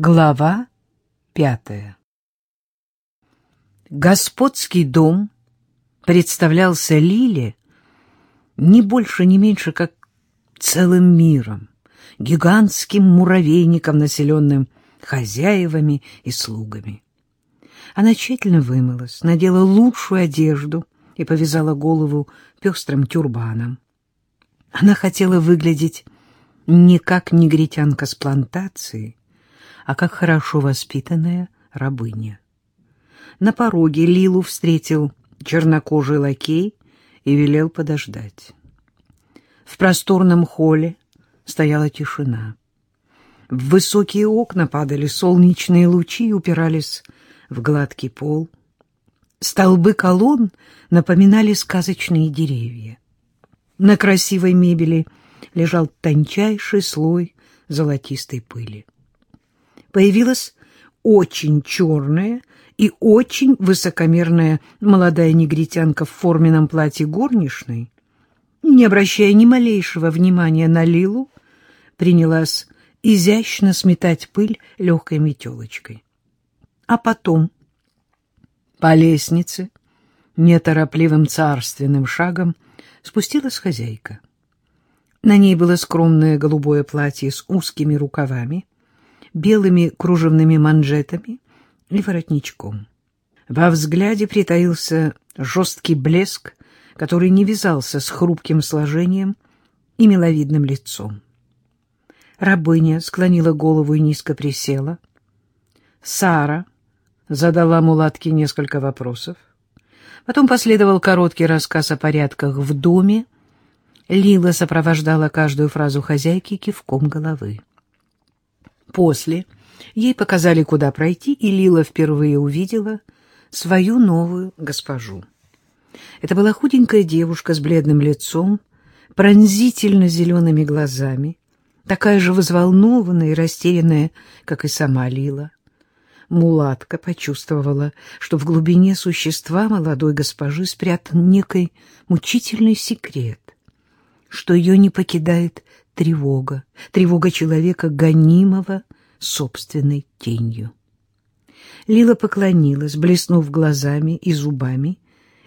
Глава пятая Господский дом представлялся Лиле не больше, не меньше, как целым миром, гигантским муравейником, населенным хозяевами и слугами. Она тщательно вымылась, надела лучшую одежду и повязала голову пестрым тюрбаном. Она хотела выглядеть не как негритянка с плантации, а как хорошо воспитанная рабыня. На пороге Лилу встретил чернокожий лакей и велел подождать. В просторном холле стояла тишина. В высокие окна падали солнечные лучи и упирались в гладкий пол. Столбы колонн напоминали сказочные деревья. На красивой мебели лежал тончайший слой золотистой пыли. Появилась очень черная и очень высокомерная молодая негритянка в форменном платье горничной, не обращая ни малейшего внимания на Лилу, принялась изящно сметать пыль легкой метелочкой. А потом по лестнице неторопливым царственным шагом спустилась хозяйка. На ней было скромное голубое платье с узкими рукавами, белыми кружевными манжетами и воротничком. Во взгляде притаился жесткий блеск, который не вязался с хрупким сложением и миловидным лицом. Рабыня склонила голову и низко присела. Сара задала мулатке несколько вопросов. Потом последовал короткий рассказ о порядках в доме. Лила сопровождала каждую фразу хозяйки кивком головы. После ей показали, куда пройти, и Лила впервые увидела свою новую госпожу. Это была худенькая девушка с бледным лицом, пронзительно зелеными глазами, такая же взволнованная и растерянная, как и сама Лила. Мулатка почувствовала, что в глубине существа молодой госпожи спрятан некий мучительный секрет, что ее не покидает тревога, тревога человека, гонимого собственной тенью. Лила поклонилась, блеснув глазами и зубами,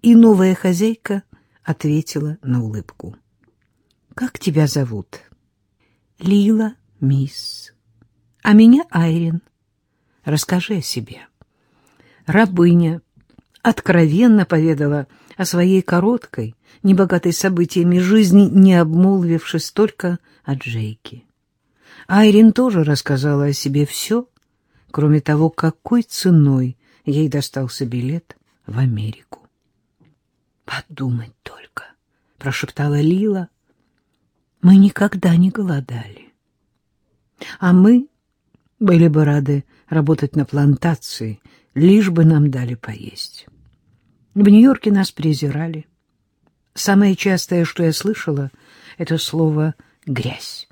и новая хозяйка ответила на улыбку. — Как тебя зовут? — Лила, мисс. — А меня Айрин. Расскажи о себе. Рабыня откровенно поведала о своей короткой, небогатой событиями жизни, не обмолвившись только о Джейке. Айрин тоже рассказала о себе все, кроме того, какой ценой ей достался билет в Америку. «Подумать только», — прошептала Лила, — «мы никогда не голодали. А мы были бы рады работать на плантации, лишь бы нам дали поесть. В Нью-Йорке нас презирали. Самое частое, что я слышала, — это слово «грязь».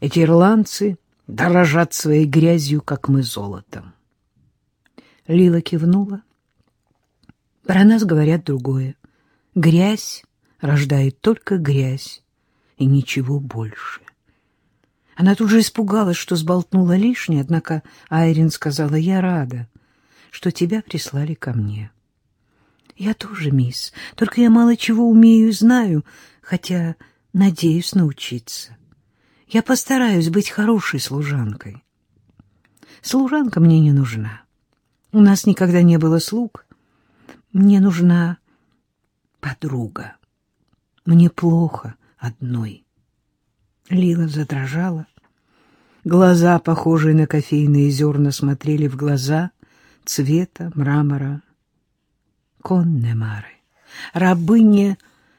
Эти ирландцы дорожат своей грязью, как мы золотом. Лила кивнула. Про нас говорят другое. Грязь рождает только грязь и ничего больше. Она тут же испугалась, что сболтнула лишнее, однако Айрин сказала, «Я рада, что тебя прислали ко мне». «Я тоже, мисс, только я мало чего умею и знаю, хотя надеюсь научиться. Я постараюсь быть хорошей служанкой». «Служанка мне не нужна. У нас никогда не было слуг. Мне нужна подруга. Мне плохо одной». Лила задрожала. Глаза, похожие на кофейные зерна, смотрели в глаза цвета мрамора. Коннемары. Рабыне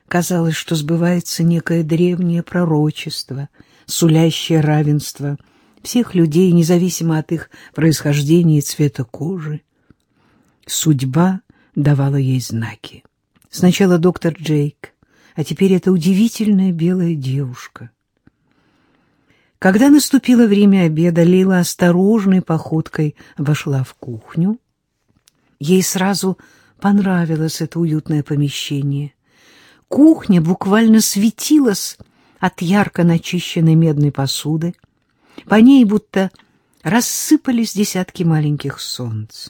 казалось, что сбывается некое древнее пророчество, сулящее равенство всех людей, независимо от их происхождения и цвета кожи. Судьба давала ей знаки. Сначала доктор Джейк, а теперь эта удивительная белая девушка — когда наступило время обеда, Лила осторожной походкой вошла в кухню. Ей сразу понравилось это уютное помещение. Кухня буквально светилась от ярко начищенной медной посуды. По ней будто рассыпались десятки маленьких солнц.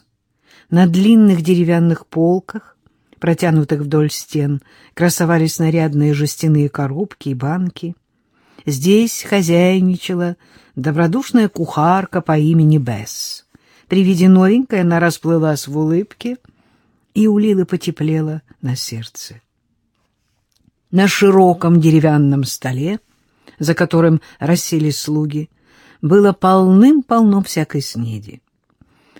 На длинных деревянных полках, протянутых вдоль стен, красовались нарядные жестяные коробки и банки. Здесь хозяйничала добродушная кухарка по имени Бесс. При виде новенькой она расплылась в улыбке, и у Лилы потеплело на сердце. На широком деревянном столе, за которым расселись слуги, было полным-полно всякой снеди.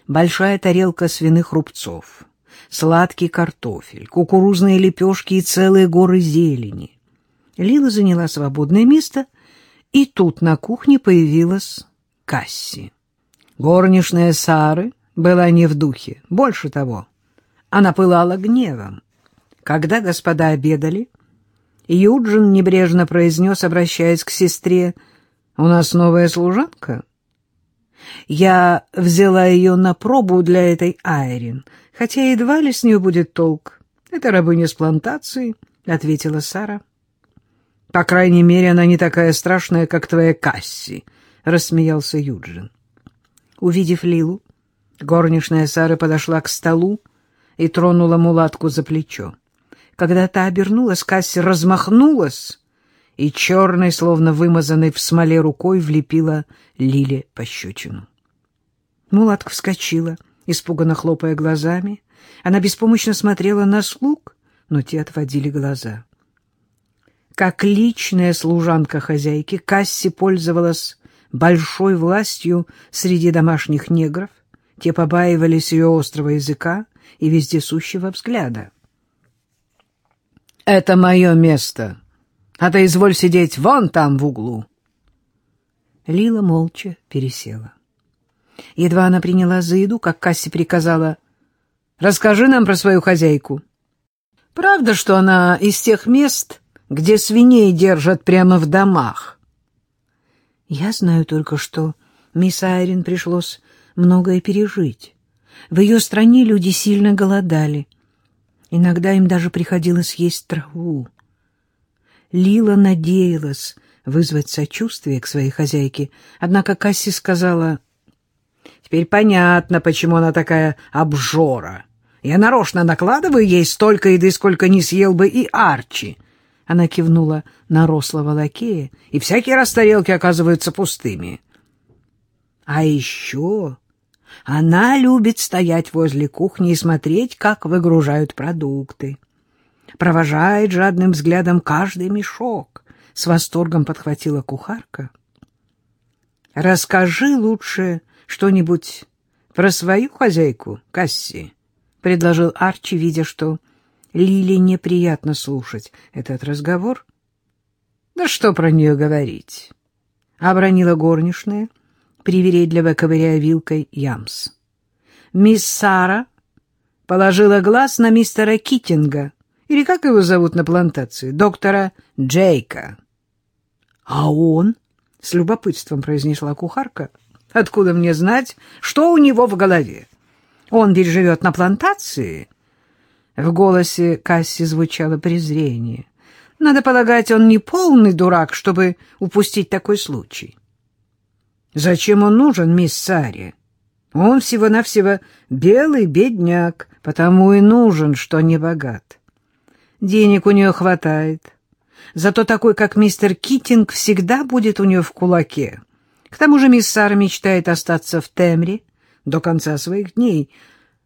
Большая тарелка свиных рубцов, сладкий картофель, кукурузные лепешки и целые горы зелени. Лила заняла свободное место, и тут на кухне появилась Касси. Горничная Сары была не в духе, больше того, она пылала гневом. Когда господа обедали, Юджин небрежно произнес, обращаясь к сестре, «У нас новая служанка». Я взяла ее на пробу для этой Айрин, хотя едва ли с нее будет толк. Это рабыня с плантации, — ответила Сара. — По крайней мере, она не такая страшная, как твоя Касси, — рассмеялся Юджин. Увидев Лилу, горничная Сара подошла к столу и тронула мулатку за плечо. Когда та обернулась, Касси размахнулась и черной, словно вымазанной в смоле рукой, влепила Лиле пощечину. Мулатка вскочила, испуганно хлопая глазами. Она беспомощно смотрела на слуг, но те отводили глаза. Как личная служанка хозяйки, Касси пользовалась большой властью среди домашних негров. Те побаивались ее острого языка и вездесущего взгляда. «Это мое место, а ты изволь сидеть вон там в углу». Лила молча пересела. Едва она приняла за еду, как Касси приказала, «Расскажи нам про свою хозяйку. Правда, что она из тех мест, где свиней держат прямо в домах?» «Я знаю только, что мисс Айрин пришлось многое пережить. В ее стране люди сильно голодали. Иногда им даже приходилось есть траву. Лила надеялась вызвать сочувствие к своей хозяйке, однако Касси сказала, «Теперь понятно, почему она такая обжора. Я нарочно накладываю ей столько еды, сколько не съел бы и Арчи». Она кивнула на рослого лакея, и всякий раз тарелки оказываются пустыми. А еще она любит стоять возле кухни и смотреть, как выгружают продукты. Провожает жадным взглядом каждый мешок. С восторгом подхватила кухарка. «Расскажи лучше что-нибудь про свою хозяйку, Касси», — предложил Арчи, видя, что Лиле неприятно слушать этот разговор. «Да что про нее говорить?» — обронила горничная — привередливо ковыряя вилкой ямс. Мисс Сара положила глаз на мистера Китинга, или как его зовут на плантации, доктора Джейка. — А он? — с любопытством произнесла кухарка. — Откуда мне знать, что у него в голове? Он ведь живет на плантации? В голосе Касси звучало презрение. Надо полагать, он не полный дурак, чтобы упустить такой случай. Зачем он нужен, мисс Саре? Он всего-навсего белый бедняк, потому и нужен, что не богат. Денег у нее хватает. Зато такой, как мистер Китинг, всегда будет у нее в кулаке. К тому же мисс Сара мечтает остаться в Темре до конца своих дней,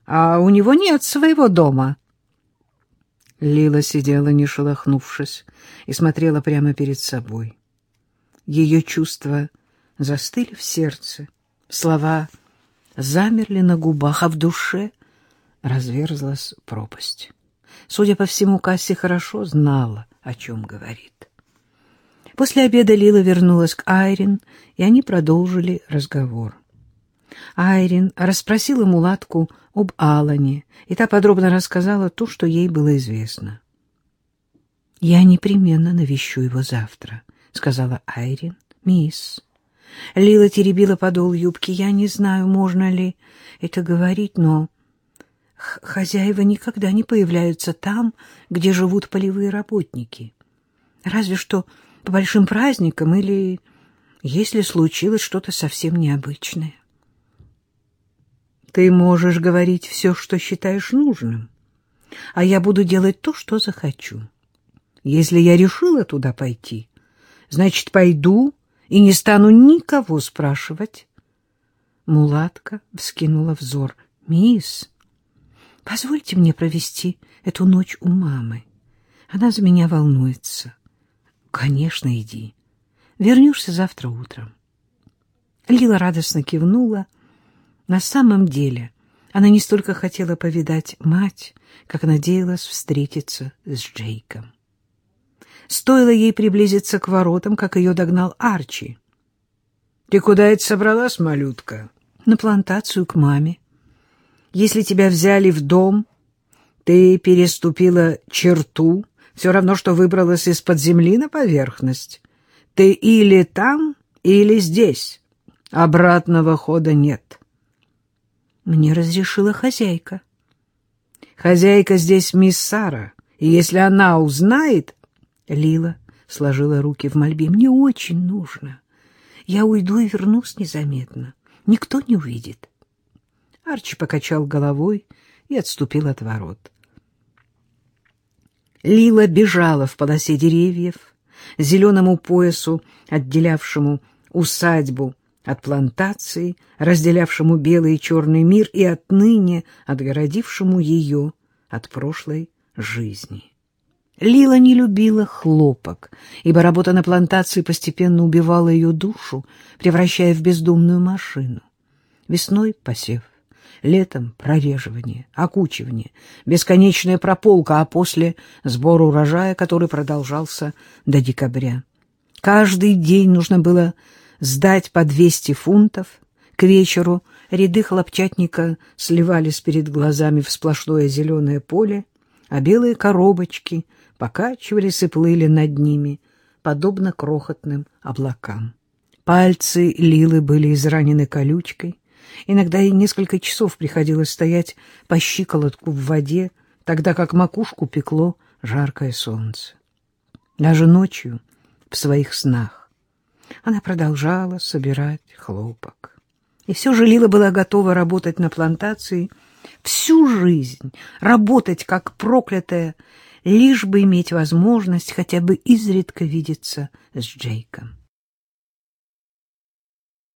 а у него нет своего дома. Лила сидела, не шелохнувшись, и смотрела прямо перед собой. Ее чувства застыли в сердце, слова замерли на губах, а в душе разверзлась пропасть. Судя по всему, Касси хорошо знала, о чем говорит. После обеда Лила вернулась к Айрин, и они продолжили разговор. Айрин расспросила мулатку об Алане, и та подробно рассказала то, что ей было известно. «Я непременно навещу его завтра», — сказала Айрин. «Мисс, Лила теребила подол юбки. Я не знаю, можно ли это говорить, но хозяева никогда не появляются там, где живут полевые работники. Разве что по большим праздникам или если случилось что-то совсем необычное. Ты можешь говорить все, что считаешь нужным, а я буду делать то, что захочу. Если я решила туда пойти, значит, пойду и не стану никого спрашивать. Мулатка вскинула взор. «Мисс, позвольте мне провести эту ночь у мамы. Она за меня волнуется». «Конечно, иди. Вернешься завтра утром». Лила радостно кивнула. На самом деле она не столько хотела повидать мать, как надеялась встретиться с Джейком. Стоило ей приблизиться к воротам, как ее догнал Арчи. — Ты куда это собралась, малютка? — На плантацию к маме. Если тебя взяли в дом, ты переступила черту, все равно, что выбралась из-под земли на поверхность. Ты или там, или здесь. Обратного хода нет. Мне разрешила хозяйка. Хозяйка здесь мисс Сара, и если она узнает... Лила сложила руки в мольбе. Мне очень нужно. Я уйду и вернусь незаметно. Никто не увидит. Арчи покачал головой и отступил от ворот. Лила бежала в полосе деревьев, зеленому поясу, отделявшему усадьбу от плантации, разделявшему белый и черный мир и отныне отгородившему ее от прошлой жизни. Лила не любила хлопок, ибо работа на плантации постепенно убивала ее душу, превращая в бездумную машину. Весной посев, летом прореживание, окучивание, бесконечная прополка, а после сбор урожая, который продолжался до декабря. Каждый день нужно было сдать по 200 фунтов. К вечеру ряды хлопчатника сливались перед глазами в сплошное зеленое поле, а белые коробочки покачивались и плыли над ними, подобно крохотным облакам. Пальцы Лилы были изранены колючкой. Иногда ей несколько часов приходилось стоять по щиколотку в воде, тогда как макушку пекло жаркое солнце. Даже ночью, в своих снах, она продолжала собирать хлопок. И все же Лила была готова работать на плантации всю жизнь, работать как проклятая, лишь бы иметь возможность хотя бы изредка видеться с Джейком.